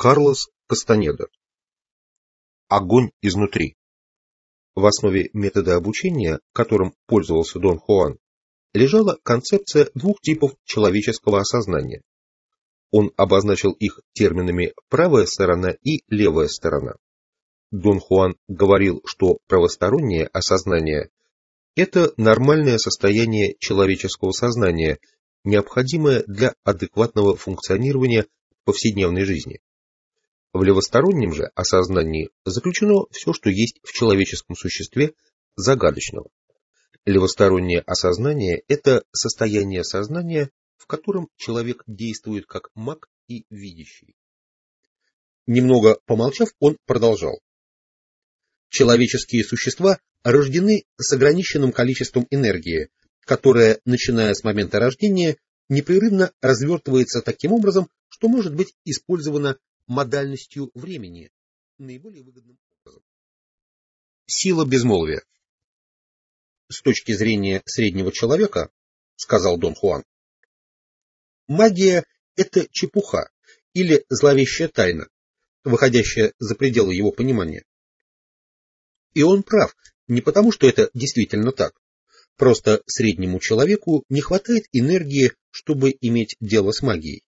Карлос Кастанеда. Огонь изнутри. В основе метода обучения, которым пользовался Дон Хуан, лежала концепция двух типов человеческого осознания. Он обозначил их терминами «правая сторона» и «левая сторона». Дон Хуан говорил, что правостороннее осознание – это нормальное состояние человеческого сознания, необходимое для адекватного функционирования повседневной жизни. В левостороннем же осознании заключено все, что есть в человеческом существе загадочного. Левостороннее осознание – это состояние сознания, в котором человек действует как маг и видящий. Немного помолчав, он продолжал. Человеческие существа рождены с ограниченным количеством энергии, которая, начиная с момента рождения, непрерывно развертывается таким образом, что может быть использована модальностью времени наиболее выгодным образом. Сила безмолвия. С точки зрения среднего человека, сказал Дон Хуан, магия – это чепуха или зловещая тайна, выходящая за пределы его понимания. И он прав, не потому что это действительно так. Просто среднему человеку не хватает энергии, чтобы иметь дело с магией.